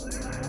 Yeah.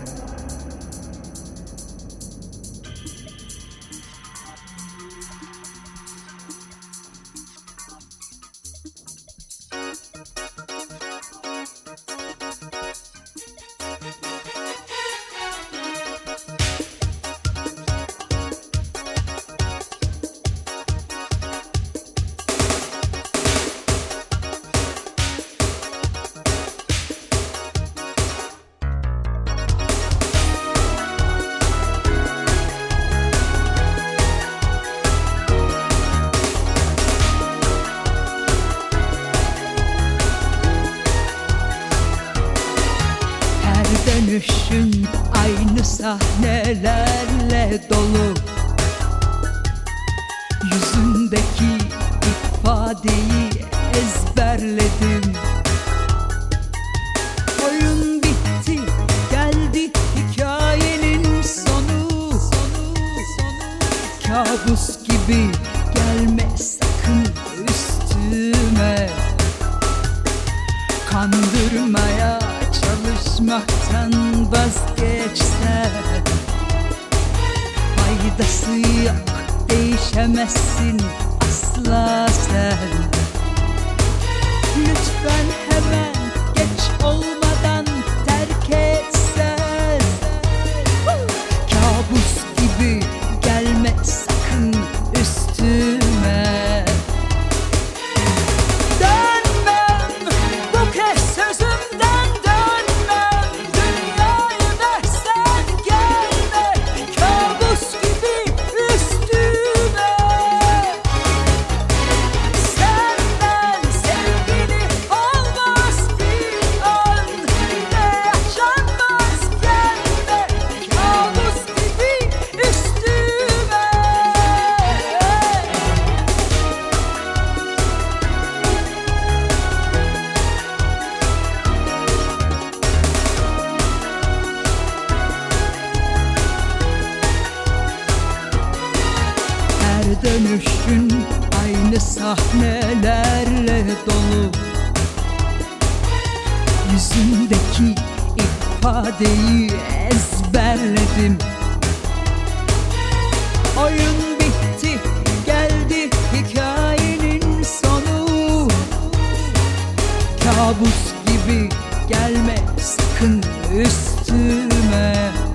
Dönüşün aynı sahnelerle dolu. Yüzündeki ifadeyi ezberledim. Oyun bitti, geldi hikayenin sonu. Kabus gibi çalışmaktan vazgeçsen Faydası yok değişemezsin asla sen Her dönüşün aynı sahnelerle dolu. Yüzündeki ifadeyi ezberledim. Oyun bitti geldi hikayenin sonu. Kabus gibi gelme sakın üstüme